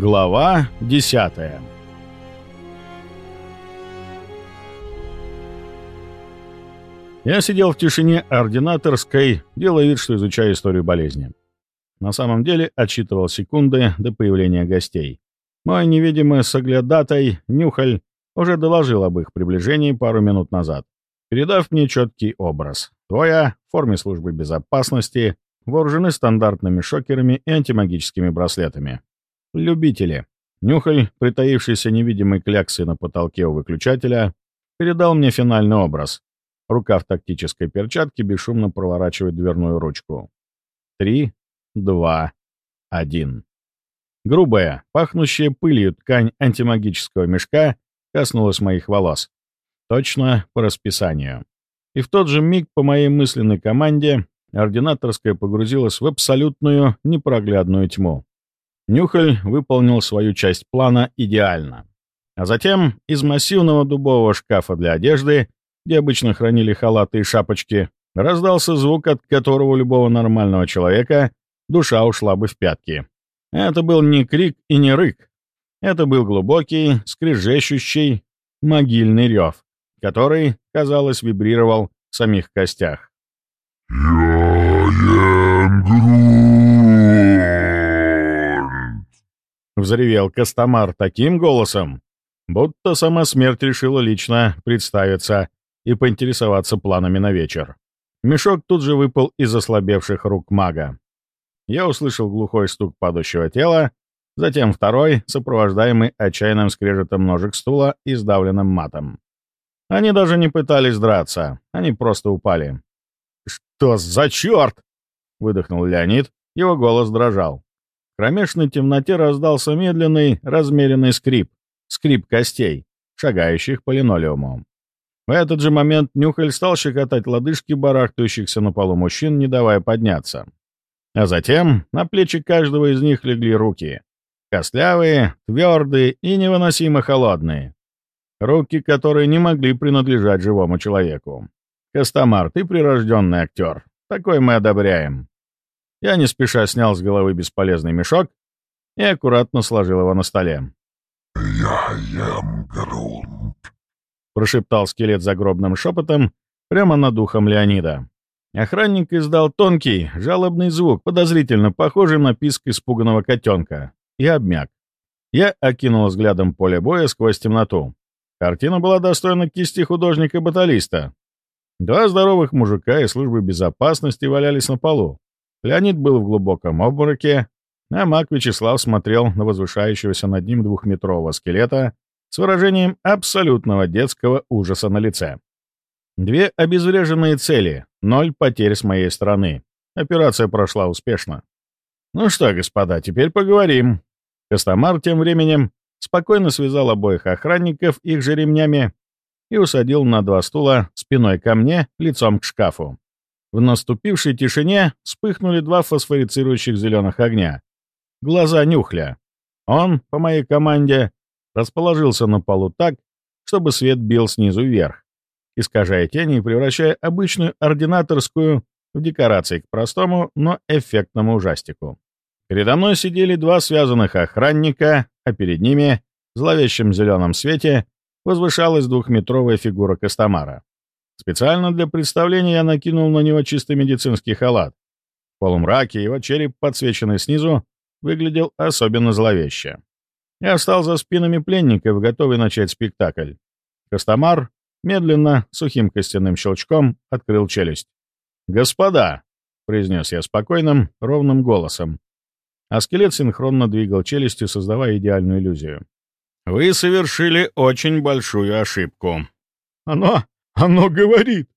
Глава 10 Я сидел в тишине ординаторской, делая вид, что изучаю историю болезни. На самом деле отсчитывал секунды до появления гостей. Мой невидимый соглядатай, Нюхаль, уже доложил об их приближении пару минут назад, передав мне четкий образ. Двое в форме службы безопасности, вооружены стандартными шокерами и антимагическими браслетами. Любители. Нюхаль, притаившийся невидимой кляксой на потолке у выключателя, передал мне финальный образ. Рука в тактической перчатке бесшумно проворачивает дверную ручку. Три, два, один. Грубая, пахнущая пылью ткань антимагического мешка коснулась моих волос. Точно по расписанию. И в тот же миг по моей мысленной команде ординаторская погрузилась в абсолютную непроглядную тьму. Нюхаль выполнил свою часть плана идеально. А затем из массивного дубового шкафа для одежды, где обычно хранили халаты и шапочки, раздался звук, от которого любого нормального человека душа ушла бы в пятки. Это был не крик и не рык. Это был глубокий, скрежещущий, могильный рев, который, казалось, вибрировал в самих костях. «Я Взревел Костомар таким голосом, будто сама смерть решила лично представиться и поинтересоваться планами на вечер. Мешок тут же выпал из ослабевших рук мага. Я услышал глухой стук падающего тела, затем второй, сопровождаемый отчаянным скрежетом ножек стула и сдавленным матом. Они даже не пытались драться, они просто упали. «Что за черт?» — выдохнул Леонид, его голос дрожал. Кромешной темноте раздался медленный, размеренный скрип, скрип костей, шагающих по линолеуму. В этот же момент Нюхаль стал щекотать лодыжки барахтающихся на полу мужчин, не давая подняться. А затем на плечи каждого из них легли руки. Костлявые, твердые и невыносимо холодные. Руки, которые не могли принадлежать живому человеку. Костомар, ты прирожденный актер. Такой мы одобряем. Я не спеша снял с головы бесполезный мешок и аккуратно сложил его на столе. «Я ем грунт!» — прошептал скелет загробным шепотом прямо над ухом Леонида. Охранник издал тонкий, жалобный звук, подозрительно похожий на писк испуганного котенка, и обмяк. Я окинул взглядом поле боя сквозь темноту. Картина была достойна кисти художника-баталиста. Два здоровых мужика из службы безопасности валялись на полу. Леонид был в глубоком обмороке, а маг Вячеслав смотрел на возвышающегося над ним двухметрового скелета с выражением абсолютного детского ужаса на лице. Две обезвреженные цели, ноль потерь с моей стороны. Операция прошла успешно. Ну что, господа, теперь поговорим. Костомар тем временем спокойно связал обоих охранников их же ремнями и усадил на два стула спиной ко мне, лицом к шкафу. В наступившей тишине вспыхнули два фосфорицирующих зеленых огня. Глаза нюхля. Он, по моей команде, расположился на полу так, чтобы свет бил снизу вверх искажая тени и превращая обычную ординаторскую в декорации к простому, но эффектному ужастику. Передо мной сидели два связанных охранника, а перед ними, в зловещем зеленом свете, возвышалась двухметровая фигура Костомара. Специально для представления я накинул на него чисто медицинский халат. В полумраке его череп, подсвеченный снизу, выглядел особенно зловеще. Я встал за спинами пленников, готовый начать спектакль. Костомар, Медленно, сухим костяным щелчком, открыл челюсть. «Господа!» — произнес я спокойным, ровным голосом. А скелет синхронно двигал челюстью, создавая идеальную иллюзию. «Вы совершили очень большую ошибку». «Оно... оно говорит!»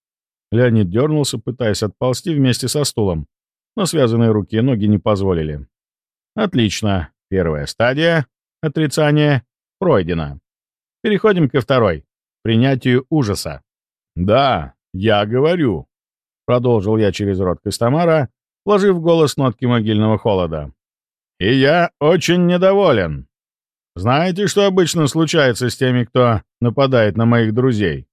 Леонид дернулся, пытаясь отползти вместе со стулом, но связанные руки и ноги не позволили. «Отлично. Первая стадия, отрицание, пройдена. Переходим ко второй принятию ужаса. «Да, я говорю», — продолжил я через рот Костомара, вложив в голос нотки могильного холода. «И я очень недоволен. Знаете, что обычно случается с теми, кто нападает на моих друзей?»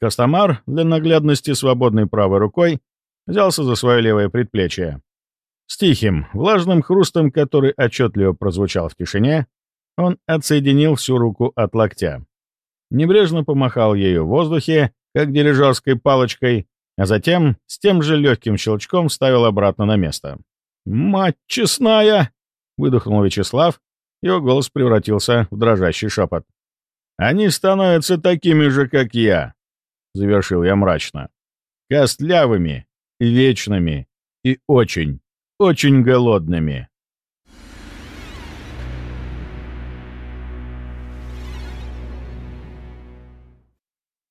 Костомар, для наглядности свободной правой рукой, взялся за свое левое предплечье. С тихим, влажным хрустом, который отчетливо прозвучал в тишине, он отсоединил всю руку от локтя. Небрежно помахал ею в воздухе, как дирижерской палочкой, а затем с тем же легким щелчком вставил обратно на место. «Мать честная!» — выдохнул Вячеслав. Его голос превратился в дрожащий шепот. «Они становятся такими же, как я», — завершил я мрачно. «Костлявыми, вечными и очень, очень голодными».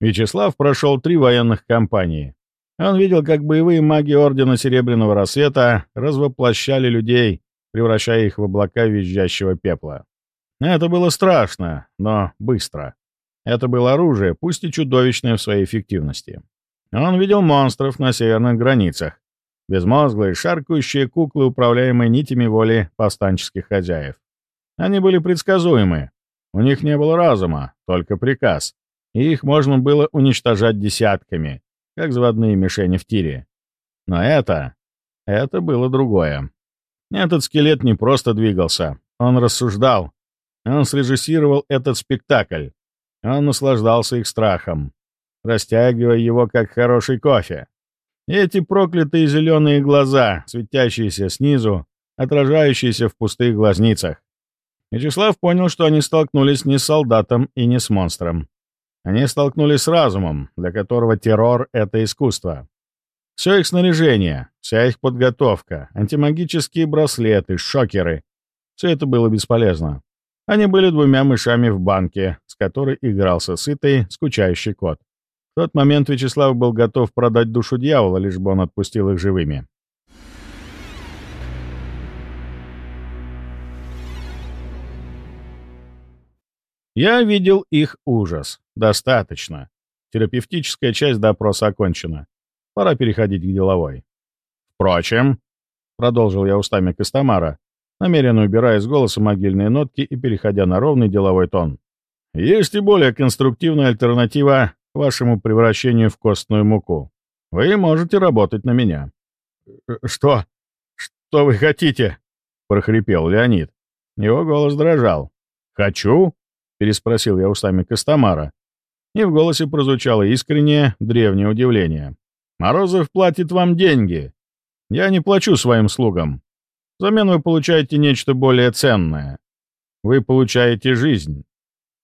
Вячеслав прошел три военных кампании. Он видел, как боевые маги Ордена Серебряного Рассвета развоплощали людей, превращая их в облака визжащего пепла. Это было страшно, но быстро. Это было оружие, пусть и чудовищное в своей эффективности. Он видел монстров на северных границах, безмозглые, шаркающие куклы, управляемые нитями воли повстанческих хозяев. Они были предсказуемы. У них не было разума, только приказ. И их можно было уничтожать десятками, как заводные мишени в тире. Но это... это было другое. Этот скелет не просто двигался, он рассуждал. Он срежиссировал этот спектакль. Он наслаждался их страхом, растягивая его, как хороший кофе. Эти проклятые зеленые глаза, светящиеся снизу, отражающиеся в пустых глазницах. Вячеслав понял, что они столкнулись не с солдатом и не с монстром. Они столкнулись с разумом, для которого террор — это искусство. Все их снаряжение, вся их подготовка, антимагические браслеты, шокеры — все это было бесполезно. Они были двумя мышами в банке, с которой игрался сытый, скучающий кот. В тот момент Вячеслав был готов продать душу дьявола, лишь бы он отпустил их живыми. Я видел их ужас. Достаточно. Терапевтическая часть допроса окончена. Пора переходить к деловой. Впрочем, продолжил я устами Костомара, намеренно убирая из голоса могильные нотки и переходя на ровный деловой тон. Есть и более конструктивная альтернатива вашему превращению в костную муку. Вы можете работать на меня. «Что? Что вы хотите?» — прохрипел Леонид. Его голос дрожал. «Хочу?» — переспросил я устами Костомара. И в голосе прозвучало искреннее, древнее удивление. «Морозов платит вам деньги. Я не плачу своим слугам. Взамен вы получаете нечто более ценное. Вы получаете жизнь».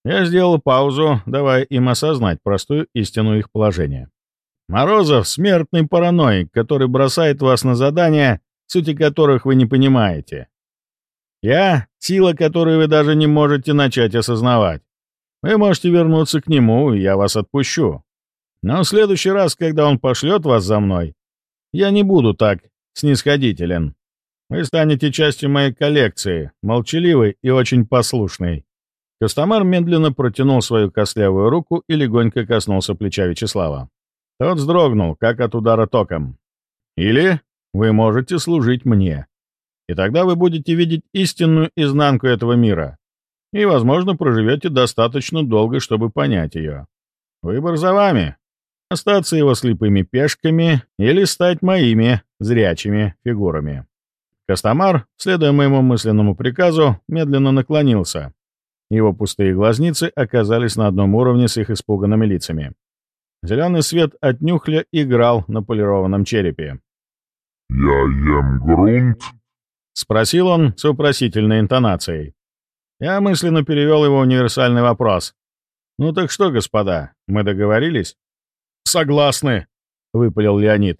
Я сделал паузу, давая им осознать простую истину их положения. Морозов — смертный параноик, который бросает вас на задания, сути которых вы не понимаете. Я — сила, которую вы даже не можете начать осознавать. Вы можете вернуться к нему, и я вас отпущу. Но в следующий раз, когда он пошлет вас за мной, я не буду так снисходителен. Вы станете частью моей коллекции, молчаливой и очень послушной». Костомар медленно протянул свою костлявую руку и легонько коснулся плеча Вячеслава. Тот вздрогнул, как от удара током. «Или вы можете служить мне и тогда вы будете видеть истинную изнанку этого мира, и, возможно, проживете достаточно долго, чтобы понять ее. Выбор за вами. Остаться его слепыми пешками или стать моими зрячими фигурами. Костомар, следуя моему мысленному приказу, медленно наклонился. Его пустые глазницы оказались на одном уровне с их испуганными лицами. Зеленый свет от нюхля играл на полированном черепе. «Я ем грунт — спросил он с вопросительной интонацией. Я мысленно перевел его универсальный вопрос. «Ну так что, господа, мы договорились?» «Согласны», — выпалил Леонид.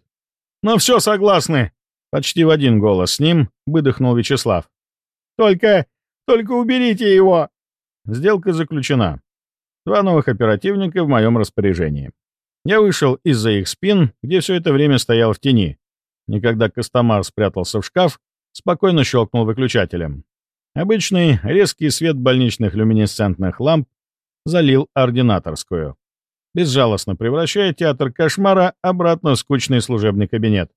«Ну все согласны!» Почти в один голос с ним выдохнул Вячеслав. «Только... только уберите его!» Сделка заключена. Два новых оперативника в моем распоряжении. Я вышел из-за их спин, где все это время стоял в тени. Никогда Костомар спрятался в шкаф, спокойно щелкнул выключателем. Обычный резкий свет больничных люминесцентных ламп залил ординаторскую, безжалостно превращая театр кошмара обратно в скучный служебный кабинет.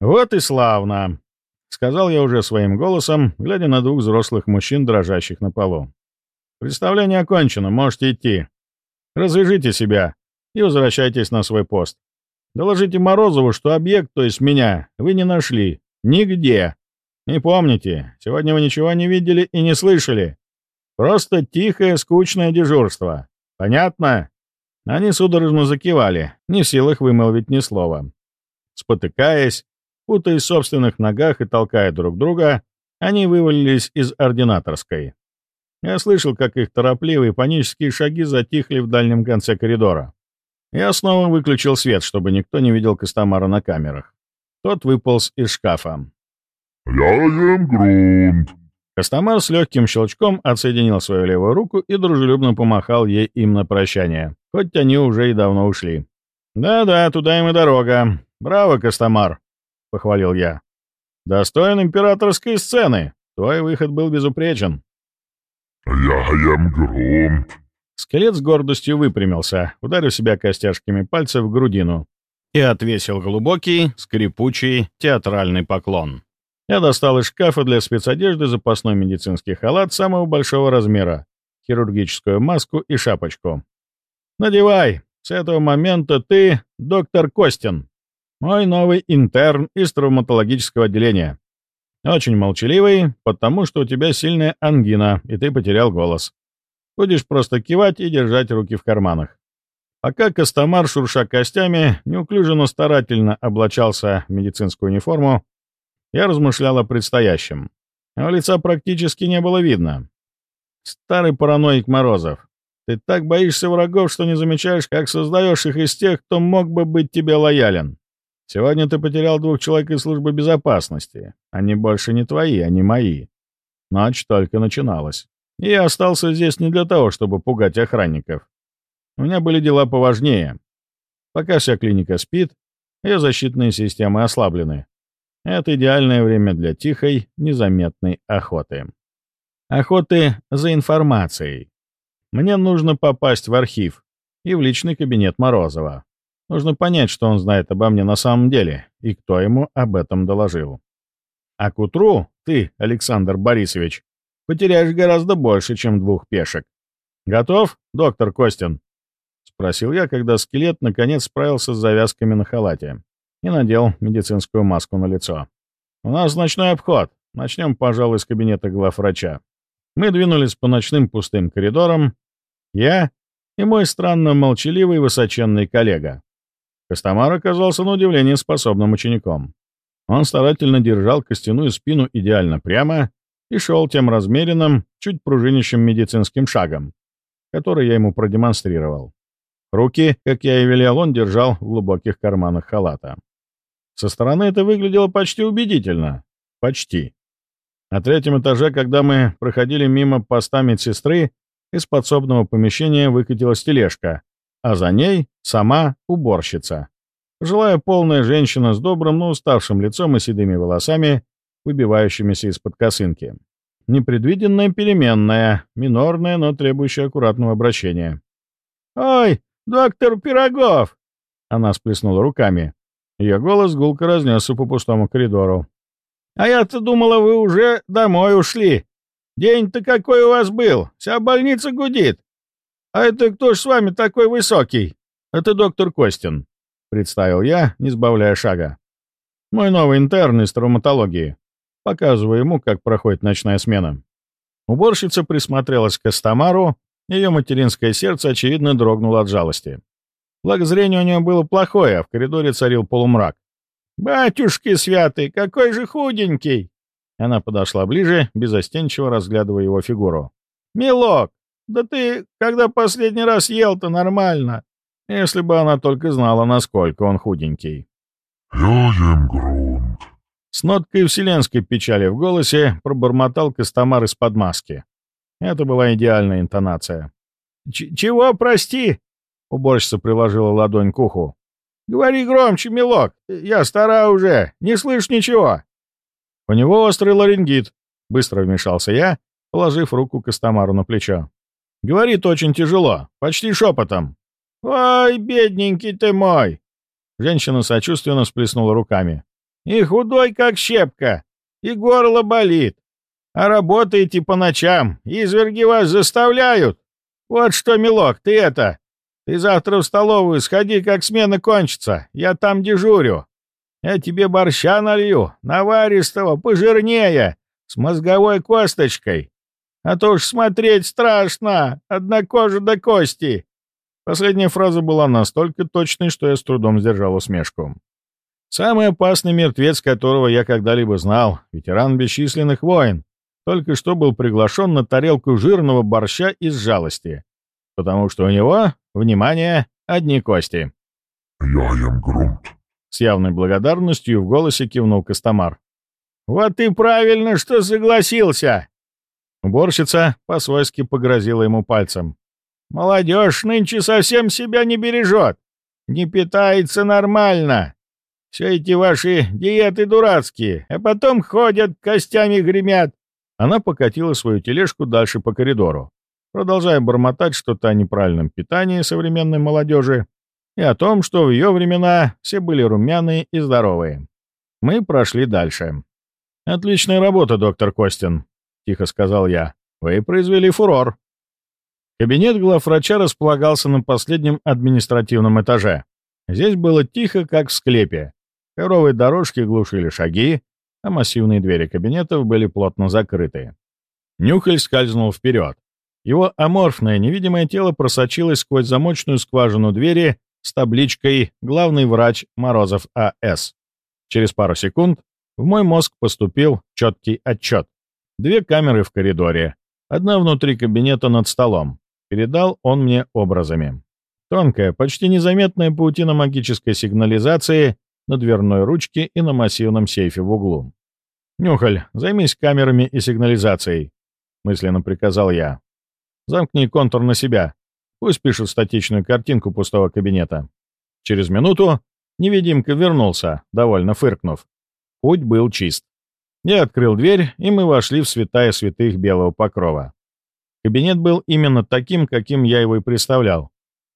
«Вот и славно!» — сказал я уже своим голосом, глядя на двух взрослых мужчин, дрожащих на полу. «Представление окончено, можете идти. Развяжите себя и возвращайтесь на свой пост. Доложите Морозову, что объект, то есть меня, вы не нашли, Нигде. Не помните, сегодня вы ничего не видели и не слышали. Просто тихое, скучное дежурство. Понятно?» Они судорожно закивали, не в силах вымолвить ни слова. Спотыкаясь, путаясь в собственных ногах и толкая друг друга, они вывалились из ординаторской. Я слышал, как их торопливые панические шаги затихли в дальнем конце коридора. Я снова выключил свет, чтобы никто не видел Костомара на камерах. Тот выполз из шкафа. «Я ем грунт», Костомар с легким щелчком отсоединил свою левую руку и дружелюбно помахал ей им на прощание, хоть они уже и давно ушли. «Да-да, туда им и дорога. Браво, Костомар!» — похвалил я. «Достоин императорской сцены. Твой выход был безупречен». «Я ем грунт». Скелет с гордостью выпрямился, ударив себя костяшками пальцев в грудину и отвесил глубокий, скрипучий, театральный поклон. Я достал из шкафа для спецодежды запасной медицинский халат самого большого размера, хирургическую маску и шапочку. «Надевай! С этого момента ты доктор Костин, мой новый интерн из травматологического отделения. Очень молчаливый, потому что у тебя сильная ангина, и ты потерял голос. Будешь просто кивать и держать руки в карманах. Пока Костомар, шурша костями, неуклюже, но старательно облачался в медицинскую униформу, я размышлял о предстоящем. Его лица практически не было видно. Старый параноик Морозов. Ты так боишься врагов, что не замечаешь, как создаешь их из тех, кто мог бы быть тебе лоялен. Сегодня ты потерял двух человек из службы безопасности. Они больше не твои, они мои. Ночь только начиналась. И я остался здесь не для того, чтобы пугать охранников. У меня были дела поважнее. Пока вся клиника спит, ее защитные системы ослаблены. Это идеальное время для тихой, незаметной охоты. Охоты за информацией. Мне нужно попасть в архив и в личный кабинет Морозова. Нужно понять, что он знает обо мне на самом деле и кто ему об этом доложил. А к утру ты, Александр Борисович, потеряешь гораздо больше, чем двух пешек. Готов, доктор Костин? — спросил я, когда скелет наконец справился с завязками на халате и надел медицинскую маску на лицо. «У нас ночной обход. Начнем, пожалуй, с кабинета главврача». Мы двинулись по ночным пустым коридорам. Я и мой странно молчаливый высоченный коллега. Костомар оказался на удивление способным учеником. Он старательно держал костяную спину идеально прямо и шел тем размеренным, чуть пружинищим медицинским шагом, который я ему продемонстрировал. Руки, как я и велел, он держал в глубоких карманах халата. Со стороны это выглядело почти убедительно. Почти. На третьем этаже, когда мы проходили мимо поста медсестры, из подсобного помещения выкатилась тележка, а за ней сама уборщица. Жилая полная женщина с добрым, но уставшим лицом и седыми волосами, выбивающимися из-под косынки. Непредвиденная переменная, минорная, но требующая аккуратного обращения. «Ой, доктор Пирогов!» Она сплеснула руками. Ее голос гулко разнесся по пустому коридору. «А я-то думала, вы уже домой ушли. День-то какой у вас был, вся больница гудит. А это кто ж с вами такой высокий?» «Это доктор Костин», — представил я, не сбавляя шага. «Мой новый интерн из травматологии. Показываю ему, как проходит ночная смена». Уборщица присмотрелась к Астамару, ее материнское сердце, очевидно, дрогнуло от жалости. Благо зрение у него было плохое, а в коридоре царил полумрак. «Батюшки святый, какой же худенький!» Она подошла ближе, безостенчиво разглядывая его фигуру. «Милок, да ты когда последний раз ел-то нормально?» Если бы она только знала, насколько он худенький. «Я ем грунт». С ноткой вселенской печали в голосе пробормотал Костомар из-под маски. Это была идеальная интонация. «Чего, прости?» Уборщица приложила ладонь к уху. «Говори громче, милок. Я стара уже. Не слышь ничего». «У него острый ларингит», — быстро вмешался я, положив руку Костомару на плечо. «Говорит очень тяжело, почти шепотом». «Ой, бедненький ты мой!» Женщина сочувственно сплеснула руками. «И худой, как щепка, и горло болит. А работаете по ночам, изверги вас заставляют. Вот что, милок, ты это, ты завтра в столовую сходи, как смена кончится. Я там дежурю. Я тебе борща налью, наваристого, пожирнее, с мозговой косточкой. А то уж смотреть страшно, одна кожа до кости». Последняя фраза была настолько точной, что я с трудом сдержал усмешку. Самый опасный мертвец, которого я когда-либо знал, ветеран бесчисленных войн, только что был приглашен на тарелку жирного борща из жалости, потому что у него, внимание, одни кости. «Я ем грунт», — с явной благодарностью в голосе кивнул Костомар. «Вот и правильно, что согласился!» Уборщица по-свойски погрозила ему пальцем. «Молодежь нынче совсем себя не бережет, не питается нормально. Все эти ваши диеты дурацкие, а потом ходят, костями гремят. Она покатила свою тележку дальше по коридору, продолжая бормотать что-то о неправильном питании современной молодежи и о том, что в ее времена все были румяные и здоровые. Мы прошли дальше. «Отличная работа, доктор Костин», — тихо сказал я. «Вы произвели фурор». Кабинет главврача располагался на последнем административном этаже. Здесь было тихо, как в склепе. Коровые дорожки глушили шаги, а массивные двери кабинетов были плотно закрыты. Нюхаль скользнул вперед. Его аморфное невидимое тело просочилось сквозь замочную скважину двери с табличкой «Главный врач Морозов А.С». Через пару секунд в мой мозг поступил четкий отчет. Две камеры в коридоре, одна внутри кабинета над столом. Передал он мне образами. Тонкая, почти незаметная паутина магической сигнализации на дверной ручке и на массивном сейфе в углу. «Нюхаль, займись камерами и сигнализацией», — мысленно приказал я. «Замкни контур на себя. Пусть пишут статичную картинку пустого кабинета». Через минуту невидимка вернулся, довольно фыркнув. Путь был чист. Я открыл дверь, и мы вошли в святая святых белого покрова. Кабинет был именно таким, каким я его и представлял.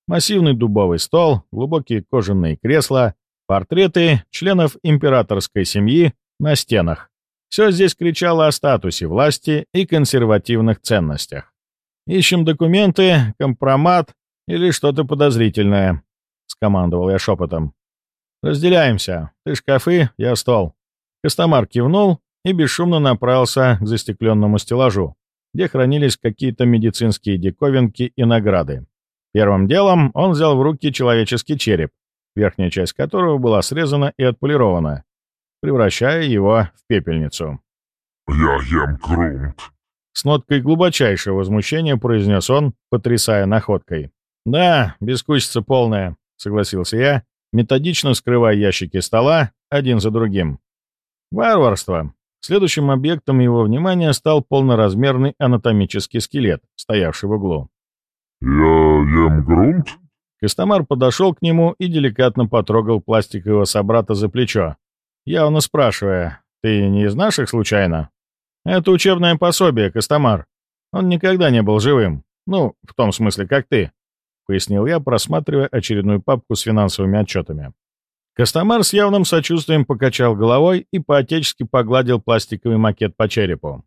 Массивный дубовый стол, глубокие кожаные кресла, Портреты членов императорской семьи на стенах. Все здесь кричало о статусе власти и консервативных ценностях. «Ищем документы, компромат или что-то подозрительное», — скомандовал я шепотом. «Разделяемся. Ты шкафы, я стол». Костомар кивнул и бесшумно направился к застекленному стеллажу, где хранились какие-то медицинские диковинки и награды. Первым делом он взял в руки человеческий череп, верхняя часть которого была срезана и отполирована, превращая его в пепельницу. «Я ем грунт», — с ноткой глубочайшего возмущения произнес он, потрясая находкой. «Да, бескусица полная», — согласился я, методично скрывая ящики стола один за другим. «Варварство». Следующим объектом его внимания стал полноразмерный анатомический скелет, стоявший в углу. «Я ем грунт?» Костомар подошел к нему и деликатно потрогал пластикового собрата за плечо, явно спрашивая, «Ты не из наших, случайно?» «Это учебное пособие, Костомар. Он никогда не был живым. Ну, в том смысле, как ты», — пояснил я, просматривая очередную папку с финансовыми отчетами. Костомар с явным сочувствием покачал головой и поотечески погладил пластиковый макет по черепу.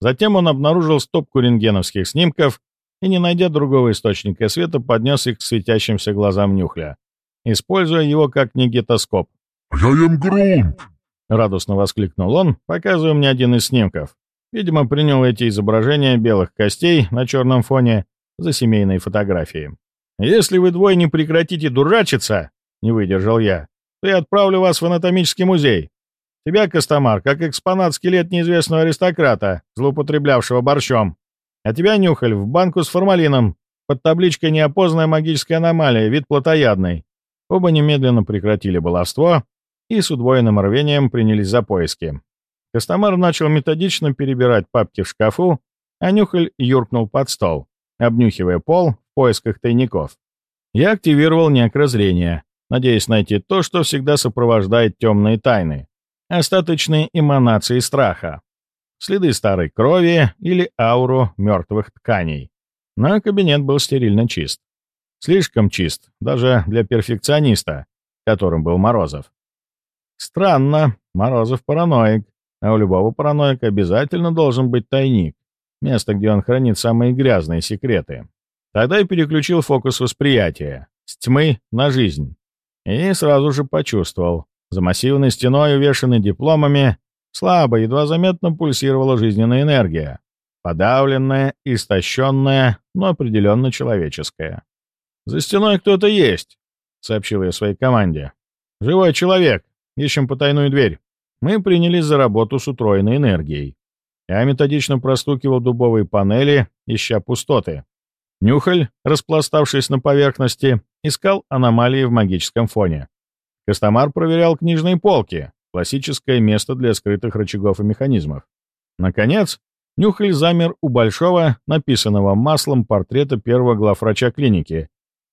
Затем он обнаружил стопку рентгеновских снимков и, не найдя другого источника света, поднес их к светящимся глазам Нюхля, используя его как негетоскоп. «Я ем грунт!» — радостно воскликнул он, показывая мне один из снимков. Видимо, принял эти изображения белых костей на черном фоне за семейные фотографии. «Если вы двое не прекратите дурачиться, — не выдержал я, — то я отправлю вас в анатомический музей. Тебя, Костомар, как экспонат скелет неизвестного аристократа, злоупотреблявшего борщом. А тебя, Нюхаль, в банку с формалином, под табличкой «Неопознанная магическая аномалия, вид плотоядный». Оба немедленно прекратили баловство и с удвоенным рвением принялись за поиски. Костомар начал методично перебирать папки в шкафу, а Нюхаль юркнул под стол, обнюхивая пол в поисках тайников. Я активировал некрозрение, надеясь найти то, что всегда сопровождает темные тайны, остаточные эманации страха следы старой крови или ауру мертвых тканей. Но кабинет был стерильно чист. Слишком чист, даже для перфекциониста, которым был Морозов. Странно, Морозов параноик, а у любого параноика обязательно должен быть тайник, место, где он хранит самые грязные секреты. Тогда я переключил фокус восприятия с тьмы на жизнь. И сразу же почувствовал, За массивной стеной, увешанной дипломами, слабо, едва заметно пульсировала жизненная энергия. Подавленная, истощенная, но определенно человеческая. «За стеной кто-то есть», — сообщил я своей команде. «Живой человек. Ищем потайную дверь». Мы принялись за работу с утроенной энергией. Я методично простукивал дубовые панели, ища пустоты. Нюхаль, распластавшись на поверхности, искал аномалии в магическом фоне. Костомар проверял книжные полки, классическое место для скрытых рычагов и механизмов. Наконец, Нюхаль замер у большого, написанного маслом портрета первого главврача клиники,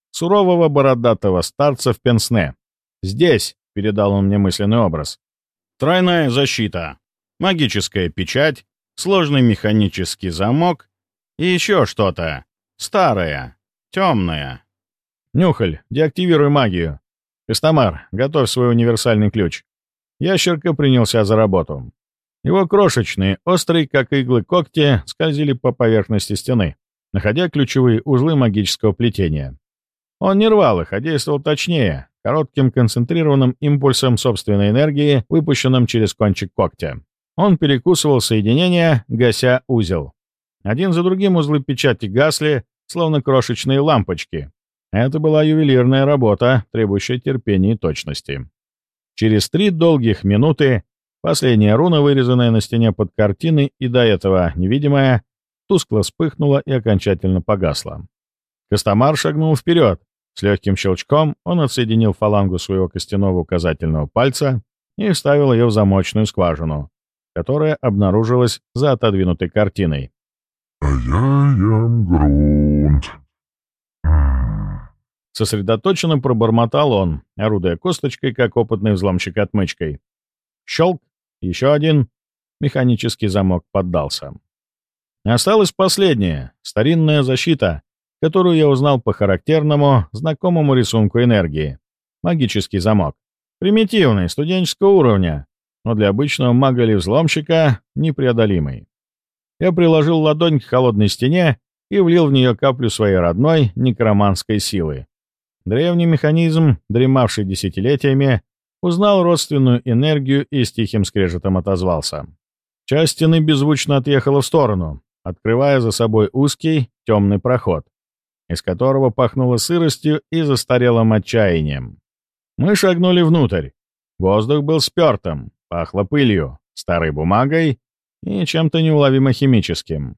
сурового бородатого старца в пенсне. «Здесь», — передал он мне мысленный образ, — «тройная защита, магическая печать, сложный механический замок и еще что-то. Старое, темное». «Нюхаль, деактивируй магию. Костомар, готовь свой универсальный ключ». Ящерка принялся за работу. Его крошечные, острые, как иглы когти, скользили по поверхности стены, находя ключевые узлы магического плетения. Он не рвал их, а действовал точнее, коротким концентрированным импульсом собственной энергии, выпущенным через кончик когтя. Он перекусывал соединение, гася узел. Один за другим узлы печати гасли, словно крошечные лампочки. Это была ювелирная работа, требующая терпения и точности. Через три долгих минуты последняя руна, вырезанная на стене под картиной и до этого невидимая, тускло вспыхнула и окончательно погасла. Костомар шагнул вперед. С легким щелчком он отсоединил фалангу своего костяного указательного пальца и вставил ее в замочную скважину, которая обнаружилась за отодвинутой картиной. «А я ем грунт». Сосредоточенно пробормотал он, орудуя косточкой, как опытный взломщик отмычкой. Щелк, еще один. Механический замок поддался. Осталась последняя, старинная защита, которую я узнал по характерному, знакомому рисунку энергии. Магический замок. Примитивный, студенческого уровня, но для обычного мага или взломщика непреодолимый. Я приложил ладонь к холодной стене и влил в нее каплю своей родной некроманской силы. Древний механизм, дремавший десятилетиями, узнал родственную энергию и с тихим скрежетом отозвался. Часть стены беззвучно отъехала в сторону, открывая за собой узкий, темный проход, из которого пахнуло сыростью и застарелым отчаянием. Мы шагнули внутрь. Воздух был спертым, пахло пылью, старой бумагой и чем-то неуловимо химическим.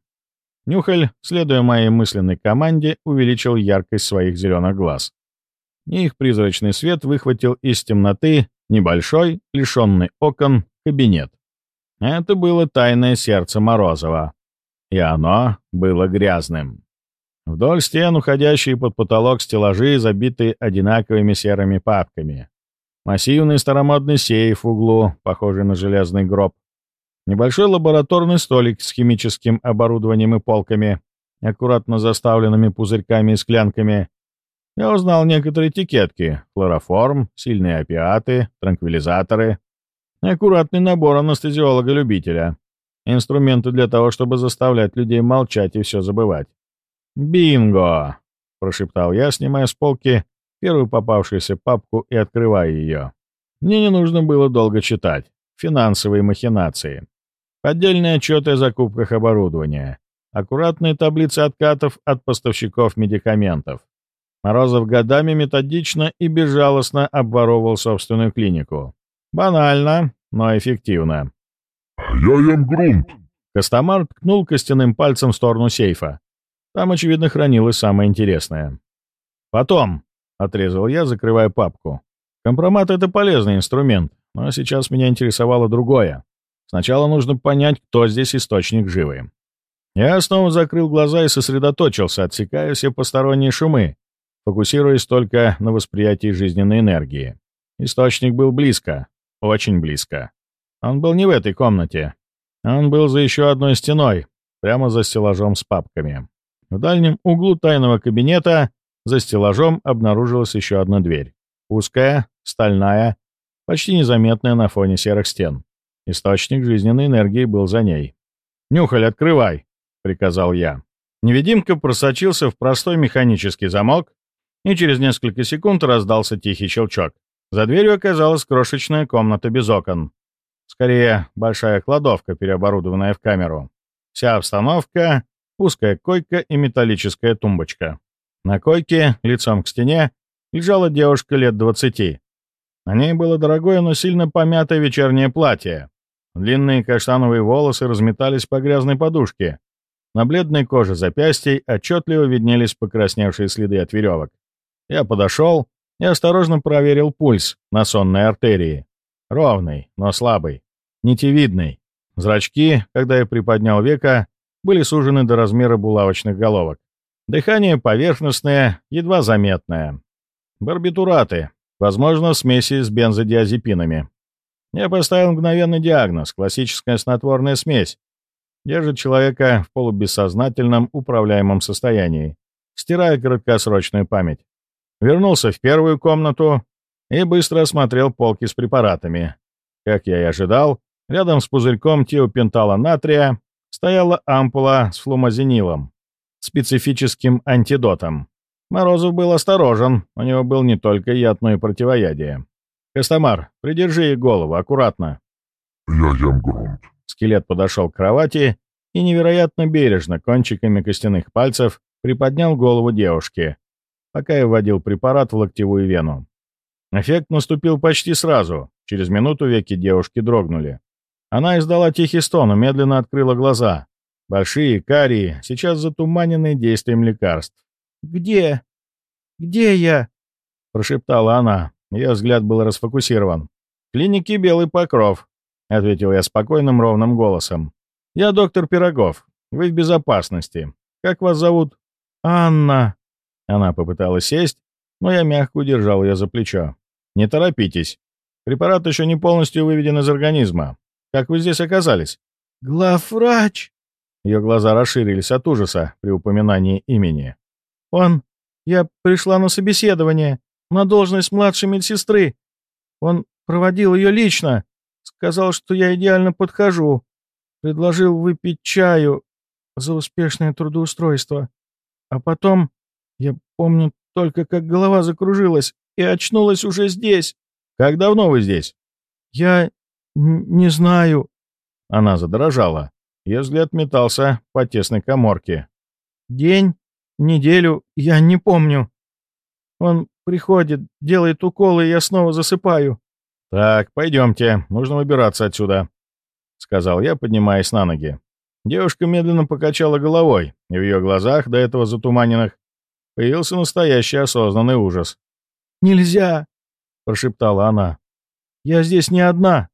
Нюхаль, следуя моей мысленной команде, увеличил яркость своих зеленых глаз и их призрачный свет выхватил из темноты небольшой, лишенный окон, кабинет. Это было тайное сердце Морозова, и оно было грязным. Вдоль стен, уходящие под потолок стеллажи, забитые одинаковыми серыми папками. Массивный старомодный сейф в углу, похожий на железный гроб. Небольшой лабораторный столик с химическим оборудованием и полками, аккуратно заставленными пузырьками и склянками, я узнал некоторые этикетки — хлороформ, сильные опиаты, транквилизаторы, аккуратный набор анестезиолога-любителя, инструменты для того, чтобы заставлять людей молчать и все забывать. «Бинго!» — прошептал я, снимая с полки первую попавшуюся папку и открывая ее. Мне не нужно было долго читать. Финансовые махинации. Поддельные отчеты о закупках оборудования. Аккуратные таблицы откатов от поставщиков медикаментов. Морозов годами методично и безжалостно обворовывал собственную клинику. Банально, но эффективно. «Я ем грунт!» Костомар ткнул костяным пальцем в сторону сейфа. Там, очевидно, хранилось самое интересное. «Потом», — отрезал я, закрывая папку. «Компромат — это полезный инструмент, но сейчас меня интересовало другое. Сначала нужно понять, кто здесь источник живы». Я снова закрыл глаза и сосредоточился, отсекая все посторонние шумы, фокусируясь только на восприятии жизненной энергии. Источник был близко, очень близко. Он был не в этой комнате. Он был за еще одной стеной, прямо за стеллажом с папками. В дальнем углу тайного кабинета за стеллажом обнаружилась еще одна дверь. Узкая, стальная, почти незаметная на фоне серых стен. Источник жизненной энергии был за ней. «Нюхаль, открывай!» — приказал я. Невидимка просочился в простой механический замок, и через несколько секунд раздался тихий щелчок. За дверью оказалась крошечная комната без окон. Скорее, большая кладовка, переоборудованная в камеру. Вся обстановка — узкая койка и металлическая тумбочка. На койке, лицом к стене, лежала девушка лет двадцати. На ней было дорогое, но сильно помятое вечернее платье. Длинные каштановые волосы разметались по грязной подушке. На бледной коже запястьей отчетливо виднелись покрасневшие следы от веревок. Я подошел и осторожно проверил пульс на сонной артерии. Ровный, но слабый. Нитевидный. Зрачки, когда я приподнял века, были сужены до размера булавочных головок. Дыхание поверхностное, едва заметное. Барбитураты, возможно, смеси с бензодиазепинами. Я поставил мгновенный диагноз — классическая снотворная смесь. Держит человека в полубессознательном управляемом состоянии, стирая краткосрочную память. Вернулся в первую комнату и быстро осмотрел полки с препаратами. Как я и ожидал, рядом с пузырьком тиопентала натрия стояла ампула с флумазенилом, специфическим антидотом. Морозов был осторожен, у него был не только яд, но и противоядие. «Костомар, придержи ей голову, аккуратно». Я ем грунт. Скелет подошел к кровати и невероятно бережно кончиками костяных пальцев приподнял голову девушки, пока я вводил препарат в локтевую вену. Эффект наступил почти сразу. Через минуту веки девушки дрогнули. Она издала тихий стон и медленно открыла глаза. Большие, карие, сейчас затуманенные действием лекарств. «Где? Где я?» — прошептала она. Ее взгляд был расфокусирован. «Клиники «Белый покров», — ответил я спокойным ровным голосом. «Я доктор Пирогов. Вы в безопасности. Как вас зовут?» «Анна». Она попыталась сесть, но я мягко удержал ее за плечо. «Не торопитесь. Препарат еще не полностью выведен из организма. Как вы здесь оказались?» «Главврач!» Ее глаза расширились от ужаса при упоминании имени. «Он... Я пришла на собеседование на должность младшей медсестры. Он проводил ее лично. Сказал, что я идеально подхожу. Предложил выпить чаю за успешное трудоустройство. А потом, я помню только, как голова закружилась и очнулась уже здесь. Как давно вы здесь? Я не знаю. Она задрожала. Ее взгляд метался по тесной коморке. День, неделю, я не помню. Он приходит, делает уколы, и я снова засыпаю. «Так, пойдемте, нужно выбираться отсюда», — сказал я, поднимаясь на ноги. Девушка медленно покачала головой, и в ее глазах, до этого затуманенных, появился настоящий осознанный ужас. «Нельзя!» — прошептала она. «Я здесь не одна!»